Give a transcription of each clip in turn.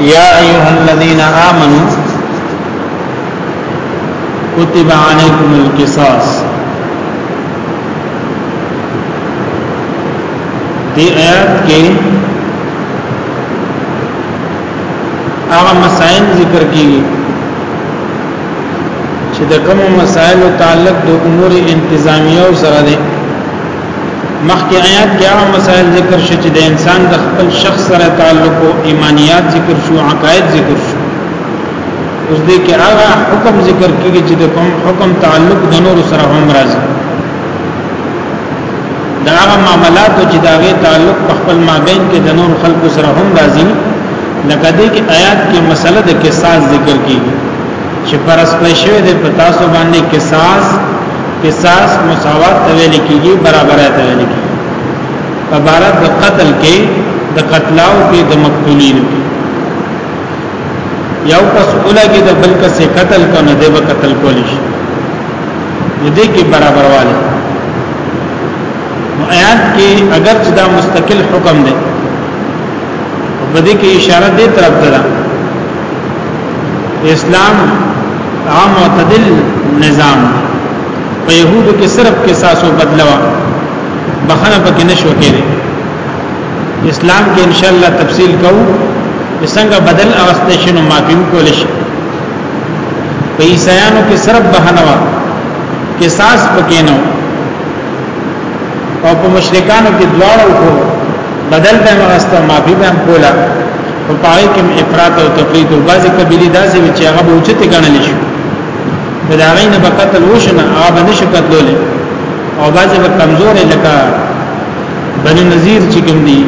یا ایها الذین آمنو کتب علیکم القصاص دی آیات کې هغه مسائل ذکر کیږي چې د کوم مسائل تعلق د امور انتظامیه سره دي مخکې آیات کې هغه مسائل ذکر شو چې د انسان د خپل شخص سره تعلق او ایمانیات ذکر شو عقاید ذکر شو اوس دې کې هغه حکم ذکر کیږي چې د کوم حکم تعلق د نور سره هم راځي دا هغه معاملات چې دا غي تعلق په خپل مابین کې د نور خلکو سره هم راځي لکه دې کې آیات کې مسله د قصاص ذکر کیږي چې فرض کړی شوی دی په تاسو باندې قصاص قصاص مساوات ته ویل کیږي برابرۍ ته ویل کیږي په بار د قتل کې د قتلاو کې د مقتولین کې یو کس اولګي د بل کس قتل کو نه دی به قتل کولی شي دې کې برابرواله نو آیات کې اگر چې دا مستقل حکم دی په دې کې اشاره دې طرف ته ده اسلام عام معتدل نظام په يهودو کې صرف قصاص او بدلوا بخنه پکې نشو کېږي اسلام کې ان شاء الله تفصیل کوو څنګه بدل اوسته شنو معافي کول شي په عیسایانو کې صرف بهانه وا قصاص پکې نه او په مشرکانو کې دواړو کو بدل به مغسته معافي به کوله او پای کې افراط او تفریط او بعضی قبیله داسې چې هغه به اوچته ګڼل شي په دا غینه به قتل وشنه هغه به نشي قتلول او بعضی به کمزور لکه بنی نذیر چې کوم دي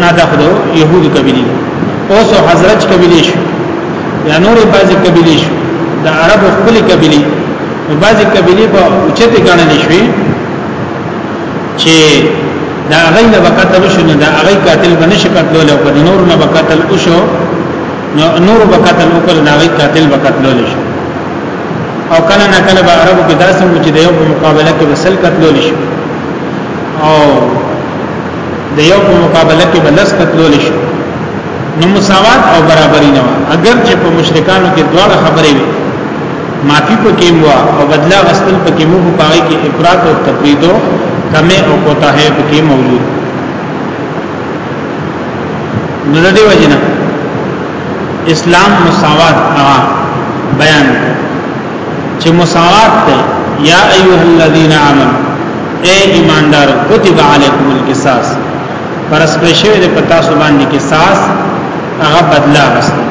نه دا خدو يهود قبيله اوس حضرت قبيله شو یا نور بعضی قبيله شو د عرب خپل قبيله بعضی قبيله په اوچته ګڼل شوی چې دا غي نه وقتل شو نه دا غي قاتل بنه شي قتلول او په نور نه وقتل شو نو نور وقتل او کله دا غي قاتل وقتلول شو او کله نه کله به عربو کې داسې مو چې د یو په مقابله کې وسل قتلول شو او د یو په مقابله کې بلس قتلول شو نو مساوات او برابرۍ نه اگر چې په مشرکانو کې دواړه خبرې وي معافی پکې مو او بدلا غستل پکې مو په پای کې افراط او تفرید کمه او کوتاه پکې موجود نو د دې وجنه اسلام مساوات هغه بیان چې مساوات ته یا ایه الذین آمنو اے ایماندار کتب علیکم القصاص پرس پرشوی د پتا سو باندې قصاص هغه بدلا غستل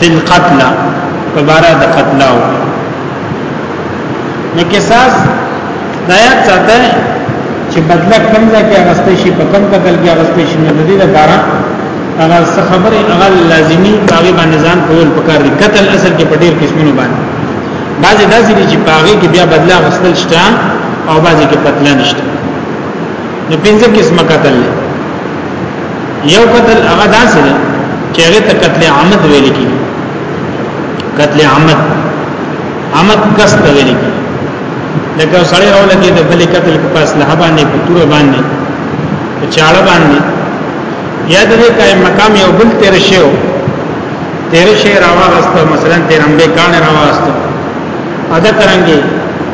تل قتل په بارا د قتلاو نو قصاص دایات ساته چې بدله کم ځای کې اغستې شي په کم قتل کې اغستې شي نو د دې لپاره هغه څه خبره هغه لازمی باغی باندې ځان کول پکار دي قتل اصل کې په ډېر قسمونو باندې بعضی داسې دي چې باغی کې بیا بدله غسل شته او بعضی کې قتل نشته نو پنځه قسمه قتل دی یو قتل هغه داسې دی چې هغه ته قتل عامد ویل کی قتل عامد عامد قصد ویل کی لکه سړی راول کې د بلې قتل په پاس له باندې په تور باندې په چاړه باندې یا د دې قائم مقام یو بل تیر شیو تیر شی راوغسته مثلا تیر امبه کان راوغسته ادا ترنګي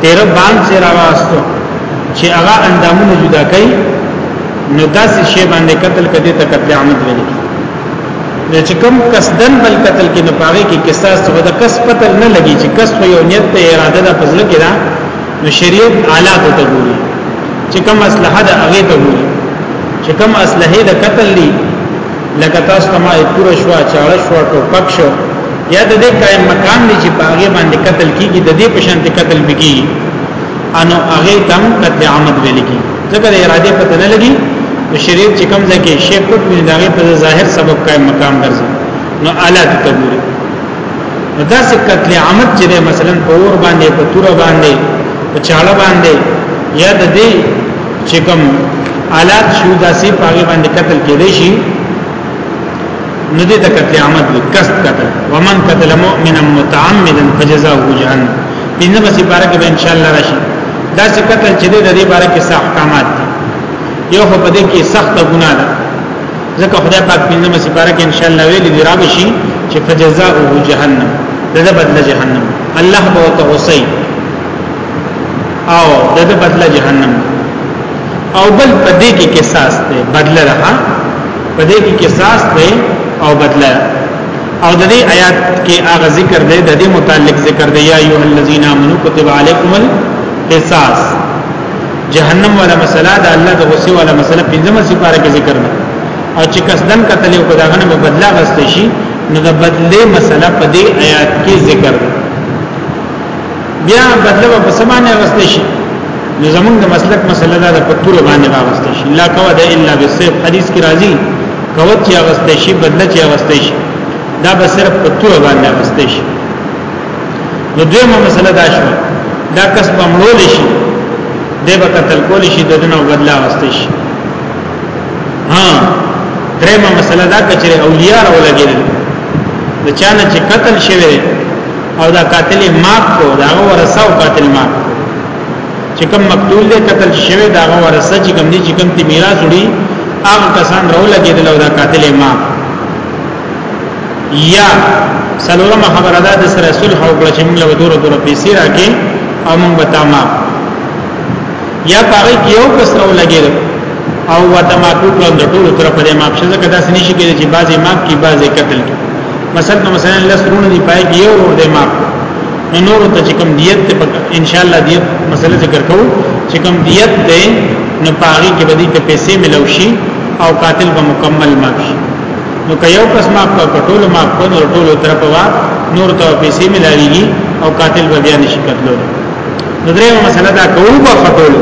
تیر باندې راوغسته چې هغه اندامونه جدا کړي نو داسې شی باندې قتل کدي ته قتل عمد ویل نو چې کوم قصدن بل قتل کې نه پاره کې قصاص ته د کس قتل نه لګي چې کس خو یو نیت ته اراده ده پزله کې ده نو شریعت اعلی ته ګوري چې کوم اصلحه ده هغه ته ګوري چې کوم اصلحه ده قتل دی لکه تاسو ته ما پوره شو چاړه شو ټوپک شو یا د دې قائم مقام دی چې پاګې باندې قتل کیږي د دې په شان قتل بګي انو هغه تم قد عمد ویل کی ځکه د اراده پته نه لګي او شریعت چې کوم ځای کې شی پټ وي دا په ظاهر سبب قائم مقام ګرځي نو اعلی تکبر دا څه قتل عمد چې مثلا په اور باندې په تور باندې په چاړه باندې یا د دې چې کوم آلات شو داسې پاګې باندې قتل کېدې شي نو دې ته قتل عمد وي قصد قتل ومن قتل مؤمنا متعمدا فجزاؤه جهنم پنځمه سپاره کې ان شاء الله راشي دا څه قتل چې د دې باره کې سخت احکامات دي یو خو په دې کې سخت ګناه ده ځکه خدای پاک پنځمه سپاره کې ان شاء الله ویلي دی راغی شي چې فجزاؤه جهنم دغه بدل جهنم الله به توسي او دغه بدل جهنم او بل په دې کې قصاص دی بدل رہا په دې کې قصاص دی او بدل او د دې آیات کې هغه ذکر دی د دې متعلق ذکر دی یا ایه الذین آمنو کتب علیکم القصاص جهنم ولا مسله د الله د غصه ولا مسله پنځمه سپاره کې ذکر ده او چې قصدن قتل یو کداغه نه بدلا غستې شي نو د بدله مسله په دې آیات کې ذکر ده بیا بدله په سمانه راستې شي نو زمونږ د مسلک مسله دا د پتور باندې راستې شي لا کوا ده الا بالسيف حدیث کې راځي کوت چې راستې شي بدله چې راستې شي دا به صرف پتور باندې راستې شي نو دیمه مسله دا شو دا کس په مړول شي دی به قتل کول شي د دنو بدلا واستې شي ها درېمه مسله دا کچره اولیاء راولګي د چانه چې قتل شوی او دا قاتل مات کو دا ورثه او قاتل مات چې کوم مقتول دی قتل شوی دا ورثه چې کوم دي چې کوم تی میراث وړي هغه کسان راو لګیدل او دا قاتل مات یا سلورم خبر ادا د سره صلح او کله چې موږ له دوره دوره پیسې راکې او موږ به تمام یا پاره کې یو کس راو لګیدل او وته ما کو کړم د ټولو طرف دې ماپ شزه کدا سني شي کې چې بعضي ماپ کې بعضي قتل کې مثلا نو مثلا لس رونه دی پای کې یو ور دی ماپ نو نور ته چې کوم دیت ته ان شاء الله دیت مسله ذکر کوو چې کوم دیت دی نو پاغي کې بدی ته پیسې ملو شي او قاتل به مکمل ماپ شي نو که یو کس ماپ کا ټول ماپ کو نو ټول طرف وا نور ته پیسې ملایږي او قاتل به بیا نشي قتلو نو درې مسله دا کوو په خپل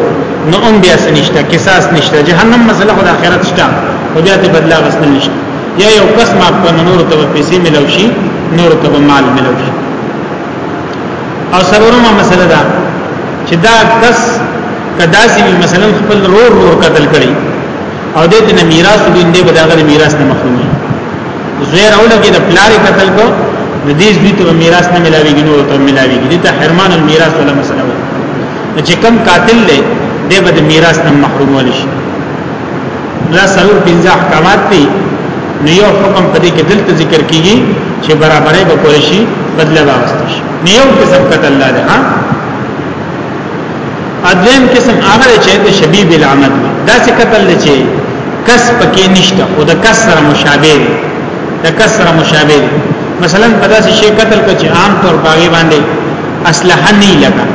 نو اون بیا سنشتہ قصاص نشته جهنم مسله خدای آخرت شته او بیا ته بدلا غسل نشته یا یو کس معاف کړ نور ته پیسې ملو شي نور ته مال ملو شي او سرورمه مسله ده چې دا کس کدا سی مثلا خپل رور رور قتل کړي او دې ته میراث دین دې بداغه میراث نه محرومي زویر اوله کې د پلار قتل کو د دې دوی ته میراث نه ملاويږي نو ته ملاويږي دې ته حرمان المیراث ولا مسله وي چې کم قاتل دی دې به میراث نه محروم ولشي دا سلور پنځه احکامات دي نو یو حکم په دې کې دلته ذکر کیږي چې برابرې به کول شي بدله واغستې شي نو یو قسم قتل الله ده ها ادم قسم هغه چې د شبیب العمد دا څه قتل دی چې کس پکې نشته او د کس سره مشابه دی د کس سره مشابه دی مثلا په داسې شی قتل کې چې عام طور باغې باندې اسلحه نه لګا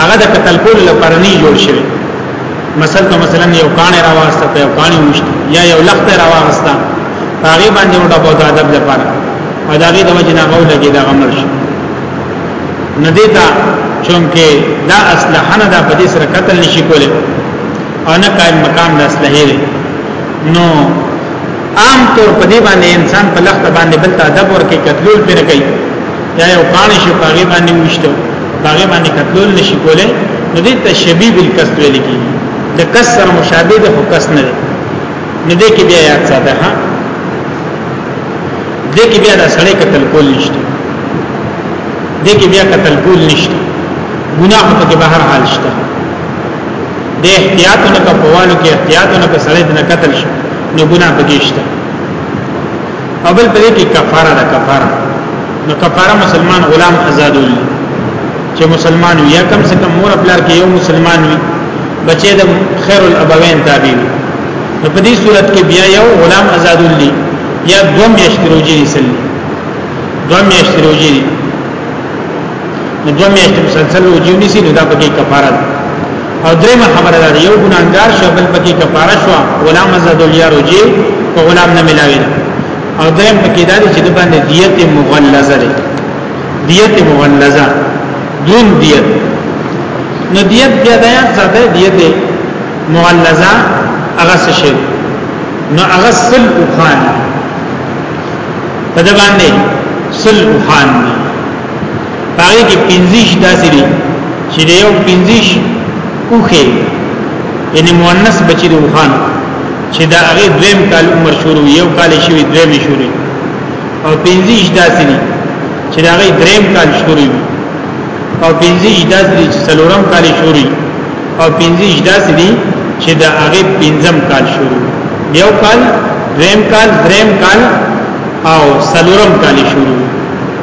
هغه د قتل کول لپاره نه جوړ شوی مثلا ته مثلا یو کانه راوسته ته یو کانه وشت یا یو لخت راوسته هغه باندې وډه په ادب لپاره او دا غي د وجنه غو لګي دا غمر شي ندیتا چونکه دا اسلحه نه دا په دې سره قتل نشي کوله او نه قائم مقام د اسلحه دی نو عام طور په دې باندې انسان په لخت باندې بل ته ادب ورکې قتلول پرې کوي یا یو کانه شي په غي باندې مشته باغې باندې کتلول نشي کولای نو دې تشبیه بالکس ویل کی د کس سره مشابه ده خو کس نه ده نو دې کې بیا یاد ساته ها دې کې بیا د سړی قتل کول نشته دې کې بیا قتل کول نشته ګناه په کې بهر حال شته د احتیاطونو کا پوالو کې احتیاطونو کا سړی د قتل شي نو ګناه پکې شته او بل په دې کې کفاره ده کفاره نو کفاره مسلمان غلام آزادول چې مسلمان وي یا کم سے کم مور خپل کې یو مسلمان وي بچي د خیر الابوین تابع وي نو په دې صورت کې بیا یو غلام آزادول دي یا دوم یشتروجی سلی دوم یشتروجی نو دوه میاشتې مسلسل روزي ونیسي نو دا پکې کفاره ده او درېمه خبره ده یو ګناګار شو بل پکې کفاره شو غلام آزاد الیا روزي په غلام نه ملاوي او درېم پکې دا چې د باندې دیت مغلظه ده دیت مغلظه دون دیت نو دیت بیا د یاد ساته دیت مغلظه هغه څه شي نو هغه سل وخان په دې باندې سل وخان دي پای کې پنځیش داسې دي چې د یو پنځیش اوخه یعنی مؤنث بچی د وخان چې دا هغه دویم کال عمر شروع یو کال شوی دویم شروع او پنځیش داسې دي چې دا هغه دریم کال شروع او پنځیش داسې دي چې څلورم کال شروع او پنځیش داسې دي چې دا هغه پنځم کال شروع یو کال دویم کال دریم کال او څلورم کال شروع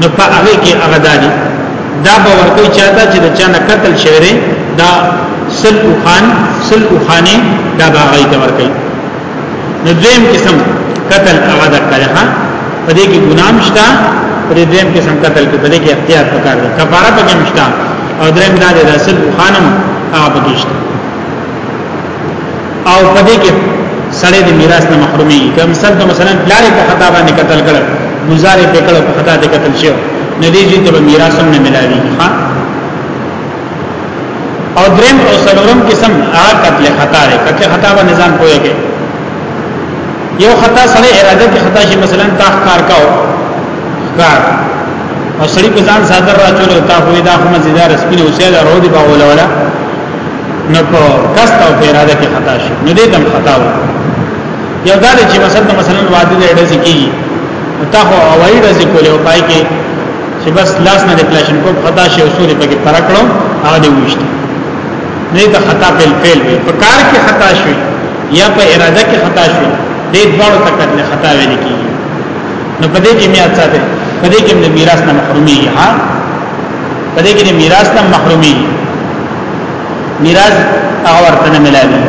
نو په هغه کې هغه دادی دا به ورکوي چاته چې د چا نه قتل شوی دی دا سل او خان سل او خانه دا به هغه ته ورکوي نو دویم قسم قتل هغه د کړه په دې کې ګنام شته په دې دویم قسم قتل کې په دې کې اختیار پکار دی کفاره پکې مشته او دریم دا د اصل خانم هغه پکې شته او په دې کې سړی د میراث نه محرومي کوم مثال ته مثلا پلار په خطا باندې قتل کړ گزار په کړ په خطا دې قتل شو نتیجې ته میراث هم نه ملایي ها او دریم او سلورم قسم آ قتل خطا دی قتل خطا به نظام کوی کې یو خطا سره اراده کې خطا شي مثلا تا کار کاو کار او سړی په ځان صادر راچول او تا خو دا خو مزیدار سپینه اوسه دا رو دی باول ولا نو په کست او په اراده کې خطا شي نو دې تم خطا و یو دا چې مثلا مثلا وادي د اډه ځکی نو تا خو اوای د ځکو له پای کې چې بس لاس نه ډیپلیشن کو خطا شي او سوري پکې پرکړو هغه دې وښته نه ته خطا په فعل وي په کار کې خطا شوی یا په اراده کې خطا شوی دې دوړو تک نه خطا ویل کیږي نو په دې کې میا څه ده په دې کې د میراث نه محرومي ها په دې کې د میراث نه محرومي میراث هغه ورته نه ملاوي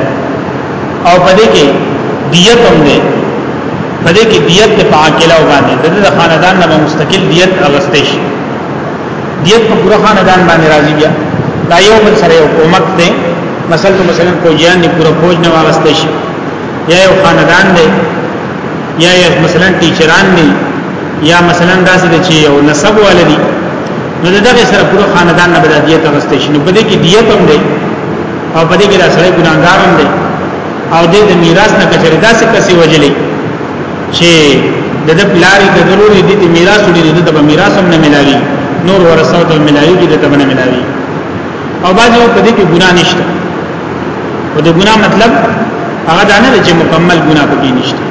او په دې کې دیت هم ده په دې کې دیت ته پاکلا وباندې د دې خاندان نه مستقل دیت اغستې شي دیت په پورا خاندان باندې راځي بیا دا یو بل سره یو کومک دی مثلا مثلا فوجیان دی پورا فوج نه واغستې شي یا یو خاندان دی یا یو مثلا ټیچران دی یا مثلا داسې چې یو نسب والدی نو دغه سره پوره خاندان نه بدل دیت غستې شنو په دې کې دیت هم دی او په دې کې دا سړی ګناګار هم دی او دې د میراث نه کچره داسې کسي وجلې چې د د پلاری د ضروري دي د میراث ولې د د میراث هم نه ملاوي نور ورثه ته ملاوي دي د ته نه ملاوي او باندې په دې کې ګناه نشته او د ګناه مطلب هغه دا نه چې مکمل ګناه پکې نشته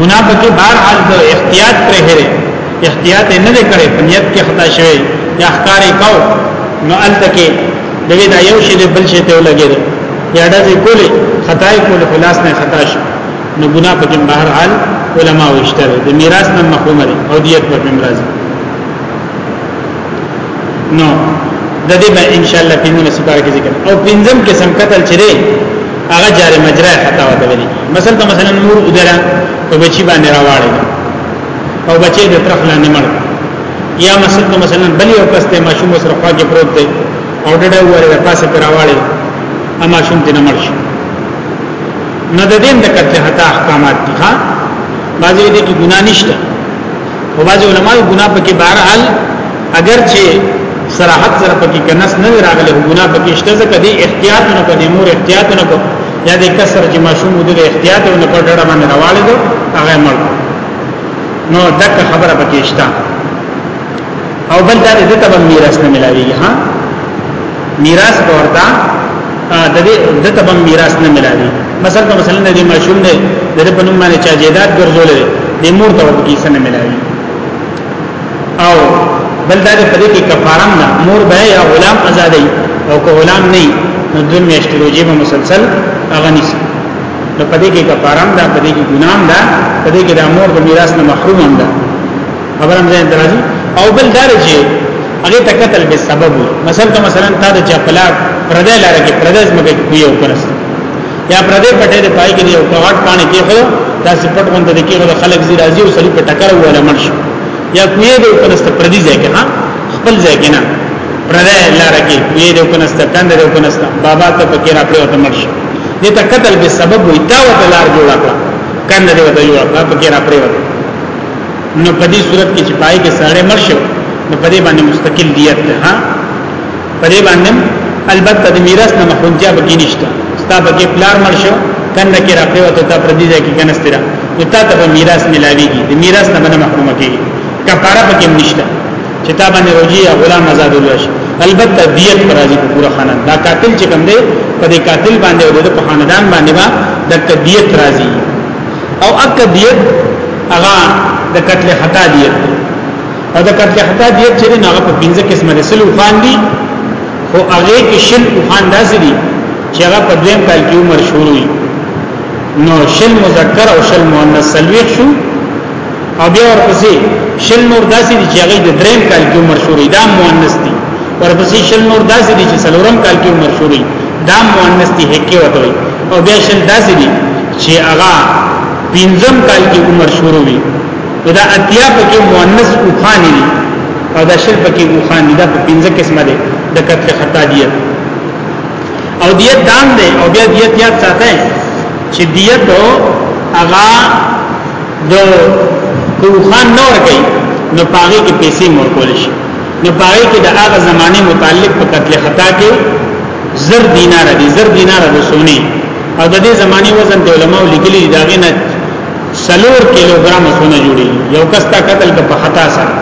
ګناه پکې بهر حال د احتیاط پر هره احتیاط نه لکړي په نیت کې خطا شوی یا ښکاری کو نو الته کې دوی دا یو شی بل شی ته ولګیږي یا د دې کولې خطا یې کولې په لاس نه خطا شي نو ګناه په جن بهر حال علما وشته د میراث نه محروم دي او دیت په میراث نو د دې به ان شاء الله په موږ سپار کې ذکر او پنځم قسم قتل چره هغه جاری مجرا خطا وته ویلي مثلا مثلا نور ودره په بچی باندې راوړل او بچي د ترخ لاندې مړ یا مسجد ته مثلا بل یو کس ته ماشوم سره خواږه پروت دی او ډډه وره د پاسه پرواړي اما شوم دې نه مړ شي نه د دین د کته حتا احکامات دي ها بعضی دې کې ګناه نشته او بعضی علماء ګناه پکې بهرحال اگر چې صراحت سره پکې کنس نه راغله ګناه پکې شته ځکه دې احتیاط نه کوي مور احتیاط نه کوي یا د کسر چې ماشوم د احتیاط او نه پړډه باندې راوالي دو هغه مړ نو دغه خبره پکې شته او بل دا د تبع میراث نه ملاويږي ها میراث ورته د دې د تبع میراث نه ملاوي مثلا مثلا د ماشوم نه د په نوم باندې چا جیدات ګرځولې د مور ته ورته کیسه نه ملاوي او بل دا په دې کې کفاره نه مور به یا غلام آزادې او که غلام نه نو د میاشتې روزي به مسلسل هغه نشي نو په دې کې کفاره ده په دې کې ګناه ده په دې کې د امور د میراث نه محروم هم ده خبر هم ځین درازي او بل دا چې هغه تکتل به سبب مثلا مثلا تا د چپلا پردې لاره کې پردې مګې کوی او پرسته یا پردې پټې د پای کې یو کاټ پانی کې خو دا سپټ غونډه کې خو خلک زی راځي او سړي په ټکر ولا مړ شي یا کوی د کنست پردي ځای کې ها خپل ځای کې نه پردې لار کې کوی د کنست کاند د کنست بابا ته پکې را پړو ته مړ شي دې ته قتل به سبب وي تا وته لار جوړ کړه کاند دې وته جوړ کړه پکې را پړو نو په دې صورت کې چې پای کې سړی مړ شي نو په دې باندې مستقل دیت ها په دې باندې البته د میراث نه محرومتیا به نشته ستا به کې پلار مرشو کنه کې راپې وته تا پر دې ځای کې کنسترا نو تا ته میراث ملاويږي د میراث نه باندې محروم کیږي کفاره پکې نشته چې تا باندې روجي یا غلام آزاد ولشي البته دیت پر راځي پورا خاندان دا قاتل چې کوم دی په دې قاتل باندې او د خاندان باندې با د دیت راځي او اک دیت هغه د قتل خطا دیت او د قتل خطا دیت چې نه په پنځه قسمه د سلو خان دي خو هغه کې شل خان داسې دي چې هغه په دویم کال کې عمر شروع وي نو شل مذکر او شل مؤنث سلويخ شو او بیا ورپسې شل نور داسې دي چې هغه د دریم کال کې عمر شروع وي دا مؤنث دي ورپسې شل نور داسې دي چې څلورم کال کې عمر شروع وي دا مؤنث دي هکې وته وي او بیا شل داسې دي چې هغه پنځم کال کې عمر شروع وي نو دا اتیا پکې مؤنث اوخان دي او دا شل پکې اوخان دي دا په پنځه قسمه دي د قتل خطا دیت او دیت دام دی او بیا دیت یاد ساته چې دیت هغه د کوخان نور کوي نو پاغي کې پیسې مور کول شي نو پاغي کې د هغه زمانه متعلق په قتل خطا کې زر دینار دي زر دینار د سونی او د دې زماني وزن د علماو لیکلي داغه نه سلور کیلوګرام خونه جوړي یو کس تا قتل که په خطا سره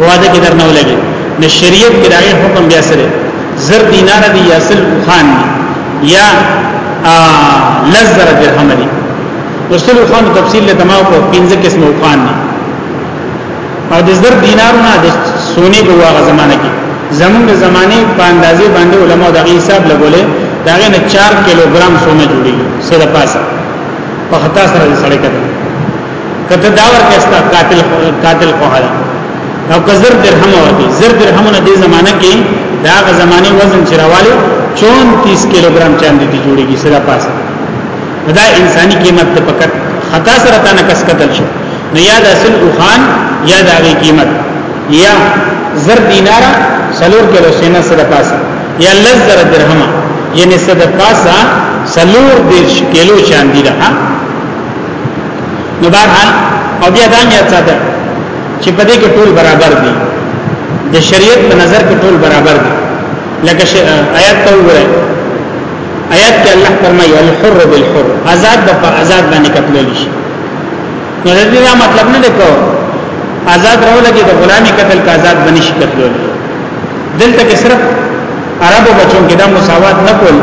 واده کې درنه ولګي نو شریعت کې دغه حکم بیا سره زر دینار دی یا سل خان دی یا لزر درهم دی رسول خان تفصیل له تمام کو پنځه قسمه خان دی او د زر دینار نه د سونی په واغه زمانه کې زمونږ زمانه په اندازې باندې علما د حساب لګولې دا غنه 4 کیلوګرام سونه جوړي سره پاسه په خطا سره سړی کړه کته دا ورکه استا قاتل قاتل خو حاله او که زر درهم ورکه زر درهم نه دې زمانہ کې دا غ زمانه وزن چرواله 34 کیلوګرام چاندې دي جوړيږي سره پاسه دا انساني قیمت ته پکټ خطا سره تا نه کس قتل شو نه یاد اصل او خان یا دا غي قیمت یا زر دینارا سلور کلو سینا سره پاسه یا لزر درهم یعنی صد پاسا سلور دیش کلو چاندی ده نو بارحال او بیا دام یاد ساته چې په دې کې ټول برابر دي د شریعت په نظر کې ټول برابر دي لکه آیات ته وګورئ آیات کې الله فرمایي الحر بالحر آزاد په آزاد باندې قتل شي نو دې دا مطلب نه دی کو آزاد راولګي د غلامي قتل کا آزاد بنش قتل دلته کې صرف عربو بچو کې دا مساوات نه کول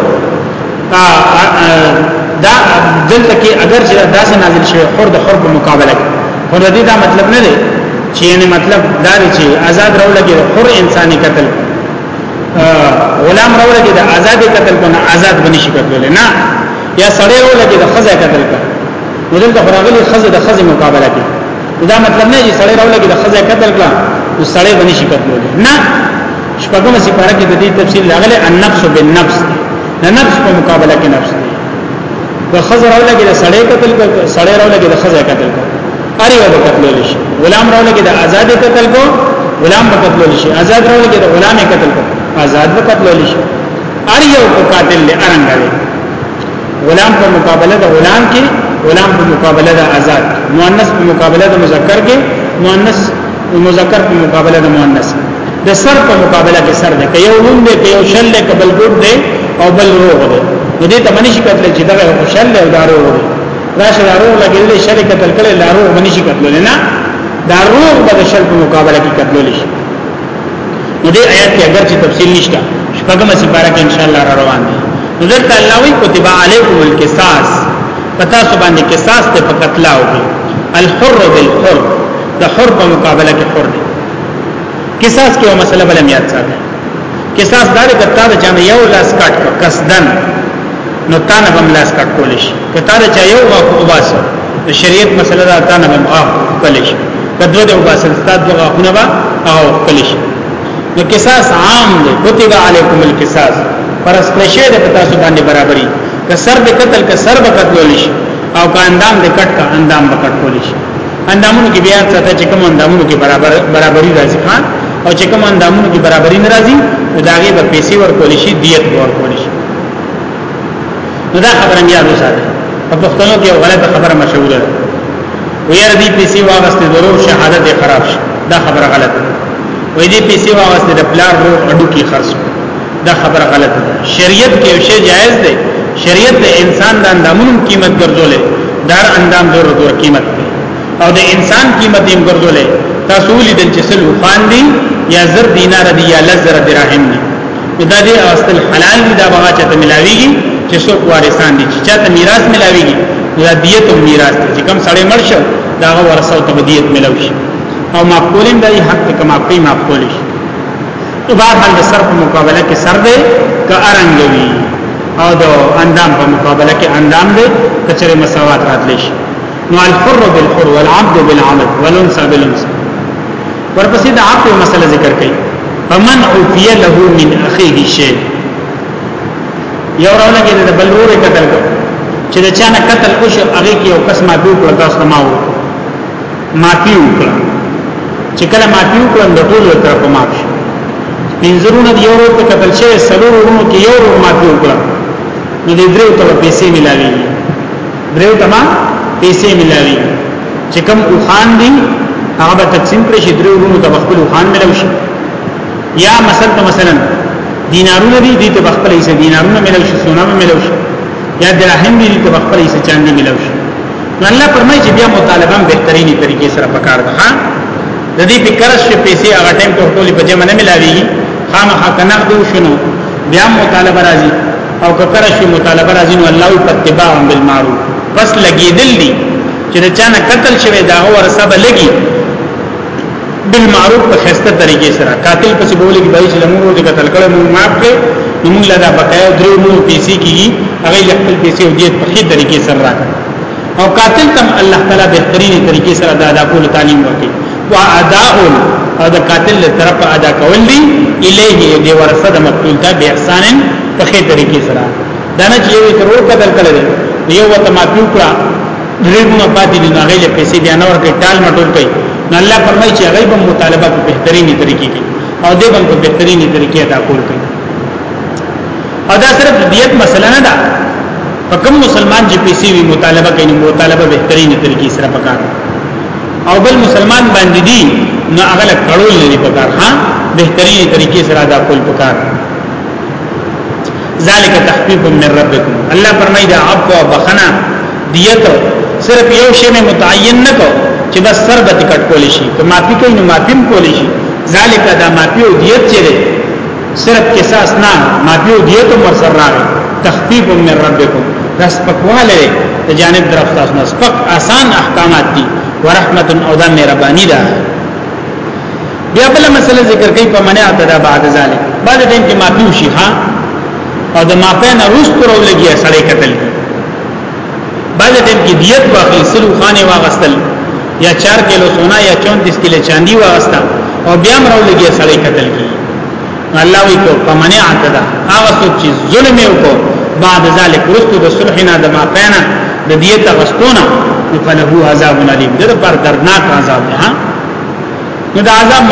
دا دلته کې اگر چې داسې نازل شوی خور د خور په مقابله کې خو دې دا مطلب نه دی چې یعنی مطلب دا دی چې آزاد راو لګي خور انساني قتل غلام راو لګي د آزاد قتل کو نه آزاد بنی شي کتل نه یا سړی راو لګي د خزه قتل کو ودلته خراغلی خزه د خزه مقابله کې دا مطلب نه چې سړی راولګي د خزه قتل کړه نو سړی باندې شي قتل نه شپږم سپاره کې د دې تفصیل راغلی النفس بالنفس نه نفس په مقابله کې نفس دی د خزه راولګي د سړی قتل کړه سړی راولګي د خزه قتل کړه اری یو قتل شي غلام راولګي د آزاد قتل کو غلام په قتل شي آزاد راولګي د غلام قتل کو آزاد په قتل شي اری یو قاتل له ارنګ غلام په مقابله د غلام کې غلام په مقابله د آزاد مؤنث په مقابله د مذکر کې مؤنث مذکر په مقابله د مؤنث د سر په مقابله کې سر ده که یو نوم دی که یو شل دی که بل ګډ دی او بل روغ دی نو دې ته منشي کتل چې دغه شل دی او دا روغ دی راشه دا روغ لګیل دی شل کتل کړي دا روغ منشي کتل نه دا روغ به د شل په مقابله کې کتل شي نو دې آیات کې اگر چې تفصیل نشته شپږم سپاره کې ان شاء الله را روان دي نو درته الله وی کتب علیکم القصاص پتا سو باندې قصاص ته په قتل او الحر بالحر د حر په مقابله کې حر دی قصاص کې یو مسله بل میات ساته قصاص دار کتا د جامع یو لاس کټ کسدن نو تا نه هم لاس کټ کول شي کته دا چا یو غاخ وباس نو شریعت مسله دا تا نه هم غاخ کول شي کدو د وباس تا دو غاخونه با او کول شي نو قصاص عام دی کتب علیکم القصاص پر اس پرشه د پتا سو باندې برابرۍ که سر د قتل که سر به قتل شي او که اندام د کټ کا اندام به کټ کول شي اندامونو کې بیا څه چې کوم اندامونو کې برابر برابرۍ راځي خان او چې کوم اندامونو کې برابرۍ ناراضي دا غي به پیسې ورکول شي دیت ورکول شي نو دا خبره مې یاد وساته په پښتنو کې غلطه خبره مشهوره ده ویر دې پیسې واغستې ضرور شهادت یې خراب شي دا خبره غلطه ده وې دې پیسې واغستې د پلار رو اډو کې خرڅ دا خبره غلطه ده شریعت کې یو شی جایز دی شریعت د انسان د اندامونو قیمت ګرځولې دار اندام دور دور قیمت دی او د انسان قیمت یې ګرځولې تاسو لیدل چې سلو خان دی یا زر دینار دی یا لزر درهم دی دا دې اصل حلال دي دا بغا چاته ملاويږي چې څوک وارثان دي چې چاته میراث ملاويږي دا دیت او میراث دي چې کم سړی مړ شو دا ورثه او تبدیت ملاوي شي او معقولین د حق کما په معقول شي او بهر حال د سر په مقابله کې سر دی که ارنګوي او د اندام په مقابله کې اندام دی کچره مساوات راتلی شي نو الحر بالحر والعبد بالعبد والانثى بالانثى ورپسې د عفو مسله ذکر کړي فمن عفی له من اخیه شی یو راونه کې د بلور قتل کو چې د چانه قتل او شو هغه کې یو قسمه دوی کړ تاسو ما و معافي وکړه چې کله معافي وکړه د ټول تر په معاف شو پینځرونه یو ورو ته قتل شي سلور ورونو کې یو ورو معافي وکړه نو دې درو ته پیسې ملاوي دریو تما پیسې ملاوي چې کوم اوخان دي هغه به تقسیم کړي شي دریو ورونو ته خپل اوخان ملاوي شي یا مثلا مثلا دینارونه دي دي ته خپل حصہ دینارونه ملاوي شي سونه ملاوي شي یا دراهم دي ته خپل حصہ چاندي ملاوي شي نو الله فرمایي چې بیا مطالبه بهتريني طریقې سره پکار ده ها د دې په قرض شي پیسې هغه ټیم ته ټولې په جمع نه ملاوي خامخا کنه دو شنو بیا مطالبه راځي او ککر شي مطالبه راځي نو الله په اتباع بالمعروف بس لګیدل دي چې دا چانه قتل شوی دا ورسه به لګي بالمعروف په خسته طریقې سره قاتل پس بوله کې بای چې لمونو دې قتل کړه مو معاف کړي نو موږ لا دا بقایا درې مو پیسې کیږي هغه خپل پیسې او دې په خې طریقې سره راکړي او قاتل تم الله تعالی بهترینه طریقې سره دا دا کول تعلیم ورکړي و اداء او د قاتل له طرف ادا کول دي الیه دی ورثه د مقتول ته به احسان په خې طریقې سره دا نه چې یو ضرور قتل کړي یو وته ماتو کړه ډیرونه پاتې دي نه غیله پیسې بیا نور کې ټال مټول کوي نو الله فرمایي چې غیب مطالبه په بهترینی طریقې کې او دې باندې بهترینی طریقې ادا کول کوي او دا صرف دیت مسله نه ده په کوم مسلمان چې پیسې وی مطالبه کوي مطالبه بهترینی طریقې سره پکاره او بل مسلمان باندې دي نو هغه له کړول لري په کار ها بهتري طریقې سره دا کول په کار ذالک تخفیف من ربکم الله فرمای دا عفو او بخنه دیت صرف یو شی نه متعین نه کو چې بس سر به ټکټ کول شي که معافي کوي نو معافي کول شي ذالک دا معافي او دیت چیرې صرف قصاص نه معافی او دیت هم ورسره راغی تخفیف من ربکم دا سپکواله ته جانب درف تاسو نه سپک آسان احکامات دي ورحمت او دا مهرباني ده بیا بل مسله ذکر کوي په منع تدا بعد ذلک بعد ټیم کې معافی وشي ها او د معافی نه روز پر ولګي سړی قتل بعض ټیم کې دیت واخلي سلو خانه واغستل یا 4 کیلو سونا یا 34 کیلو چاندي واغستا او بیا مرو لګي سړی قتل کی الله وی کو پمنه عتدا هغه څوک چې ظلم یو کو بعد ذلک ورستو د صلحنا د ما پینا د دیت غستونه فله عذاب علیم در پر دردناک عذاب ده ها نو دا عذاب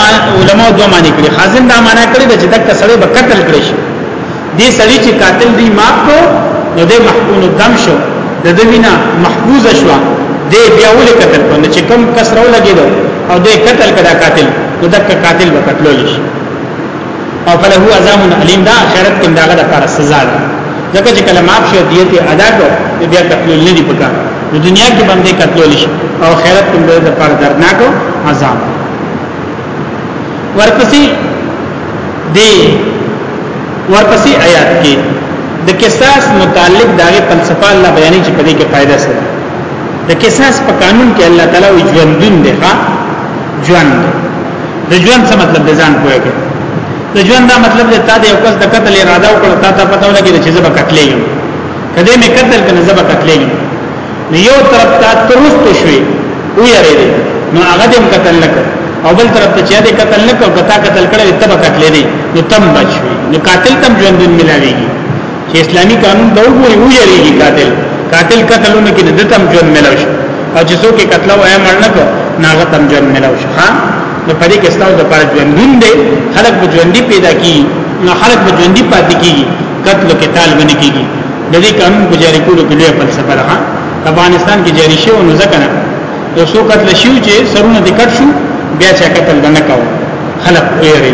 علماء دوه معنی کړي خازن دا معنی کړي چې دک سړی به قتل کړي شي دې سړي چې قاتل دی مات کو نو دې محکوم الدم شو د دې وینا محفوظ شو دې بیا ولې قتل کو نو چې کم کس راو لګیدو او دې قتل کړه قاتل نو دک قاتل به قتل شي او فله عذاب الیم دا آخرت کې داغه لپاره سزا ده ځکه چې کله معاف شو دیت ادا کو بیا قتل نه دی پکا نو دنیا کې باندې قتل شي او آخرت کې دغه لپاره درناک عذاب ورپسې دی ورپسې آیات کې د قصاص متعلق دغه فلسفه الله بیانې چې په دې کې فائدہ سره د قصاص په قانون کې الله تعالی وی ژوندون دی ښا ژوند د ژوند څه مطلب دی ځان کوی د ژوند دا مطلب دی تا د یو کس د قتل اراده وکړه تا ته پته ولګی چې زه به قتلې یم کله مې قتل کنه زه به قتلې یم نو یو طرف ته ترست شوي او یری دی نو هغه دې قتل نه کړ او بل طرف ته چې دې قتل نه کړ کتا قتل کړي ته به قتل نه نو تم بچوي نو قاتل تم ژوند ملاويږي چې اسلامي قانون دا وګوري او یریږي قاتل قاتل قتلونه کې د تم ژوند ملاوي شي او چې څوک قتل او ایم نه کو ناغه تم ژوند ملاوي شي ها نو پدې کې ستاسو د پر ژوندون دي خلک به ژوندۍ پیدا کی نو خلک به ژوندۍ پاتې کیږي قتل او قتال باندې کیږي د دې قانون په جاری کولو کې لوی فلسفه ده افغانستان کې جاری شوی نو ځکه نه یو څو قتل شو چې سرونه د کټ شو بیا چې قتل نه کاو خلق ویری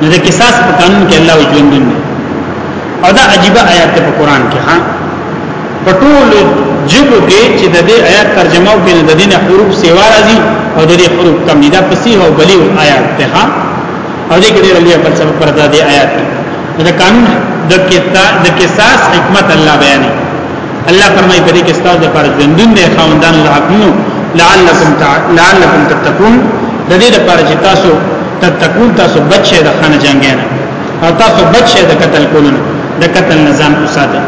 نو د قصاص په قانون کې الله ژوند دی او دا عجیب آیات په قران کې ها په ټول جبو کې چې د دې آیات ترجمه او کې د دې حروف سیوا راځي او د دې حروف کم نه دا فصیح او بلیغ آیات ته ها او دې کې ډېر لوی فلسفه پرته دی آیات دا قانون د کتا د قصاص حکمت الله بیانې الله فرمایي په دې کې ستاسو لپاره ژوندون دی خواندان الله حقونو لعلکم تع... لعلکم تتقون د دې لپاره چې تاسو تتقون تاسو بچی د خانه جنگیانه او تاسو بچی د قتل کولو د قتل نظام وساته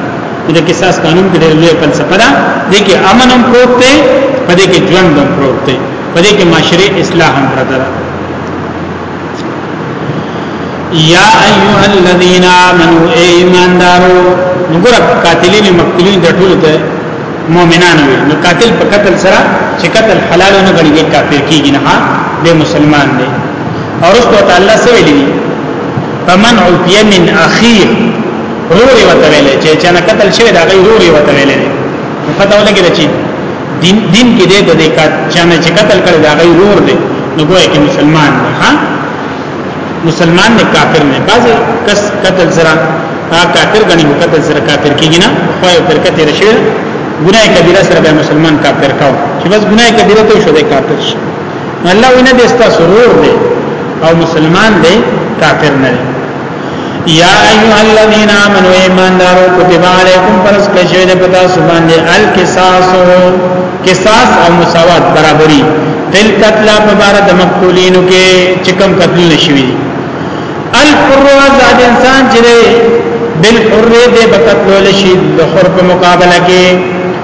د قصاص قانون کې ډېر لوی فلسفه ده د کې امن هم پروت دی په دې کې ژوند هم پروت دی په دې کې معاشري اصلاح هم پروت دی یا ایها الذین آمنو ایماندارو وګوره قاتلین مقتولین د ټول ته مؤمنان وي نو قاتل په قتل سره چې قتل حلال نه غړي کافر کیږي نه به مسلمان دی او رسول تعالی سره ویلي فمن عفی من اخیه روري وتویلې چې چا قتل شوی دا غي روري وتویلې پته ولګی چې دین دین کې دې ته دې کا چانه چې قتل کړي دا غي رور دې نو ګویا کې مسلمان نه ها مسلمان نه کافر نه باز کس قتل سره کافر غني هو قتل سره کافر کیږي نه خو یو ترکه تیر شي ګناه کبیره سره به مسلمان کافر کاو چې بس ګناه کبیره ته شو دې کافر شي الله وینه دې ستا سرور دې او مسلمان دې کافر نه یا ایها الذین آمنوا ایماندارو کتب علیکم فرض کړی شوی د پتا سبحان دی القصاص قصاص او مساوات برابری تل قتل په بار د مقتولینو کې چکم قتل نشوي الحر آزاد انسان چې بالحر دې بقتل لشي د حر په مقابله کې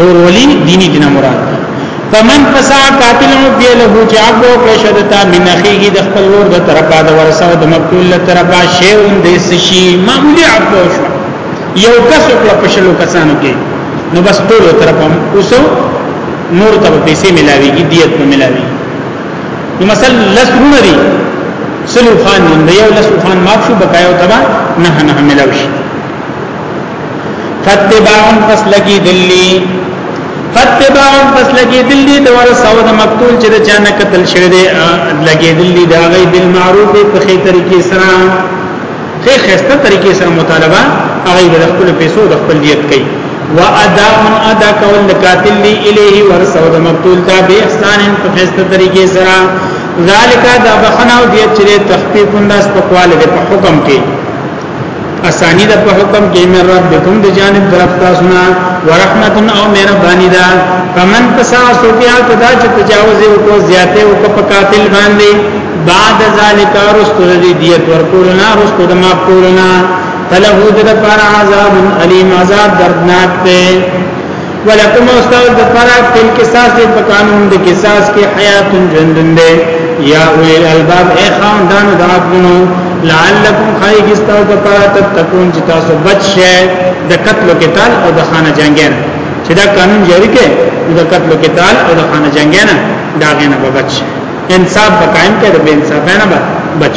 رورولی دینی دینه مراد دی فمن فسا قاتلو بیا له چې عفو کړی شو دتا من اخیه د خپل ور د طرفه د ورثه د مقتول له طرفه شیون د سشي معمولی عفو شو یو کس وکړه په شلو کسانو کې نو بس ټول طرفه اوسو نور ته پیسې ملاويږي دیت په ملاويږي نو مثلا لسرونه دي سلو خان دی یو لسو خان معاف شو بقایو تبا نه نه ملاوي شي فتباعن پس لګي دلی فتباعن پس لګي دلی د ورثو د مقتول چې د چانه قتل شوی دی لګي دلی دا غي بالمعروف په خې طریقې سره خې خسته طریقې سره مطالبه هغه د خپل پیسو د خپل دیت کوي وادا من ادا کول لقاتل لی الیه ورثو د مقتول تا به احسان په خسته طریقې سره ذالک دا بخناو دیت چې تخفیف انداز په کواله په حکم کې اسانی د په حکم کې مې رب کوم د جانب درف تاسو نه ورحمت او مهرباني ده فمن پسا سوبیا تدا چې تجاوز وکړو زیاته وکړو په قاتل باندې بعد ذالک رستو دی دیت ورکولنا رستو د ما کولنا فلهو د پر عذاب الیم عذاب دردناک ته ولکم استاد د فرق فل قصاص د قانون د قصاص کې حیات ژوندون دی یا ویل الباب ای خان دانو د عقلونو لعلکم خای استاد د فرق تتقون چې تاسو بچ شئ د قتل او قتال او د خانه جنگین چې دا قانون جاری کې د قتل او قتال او د خانه جنگین دا غنه به بچ انصاف به قائم کړي به انصاف نه به بچ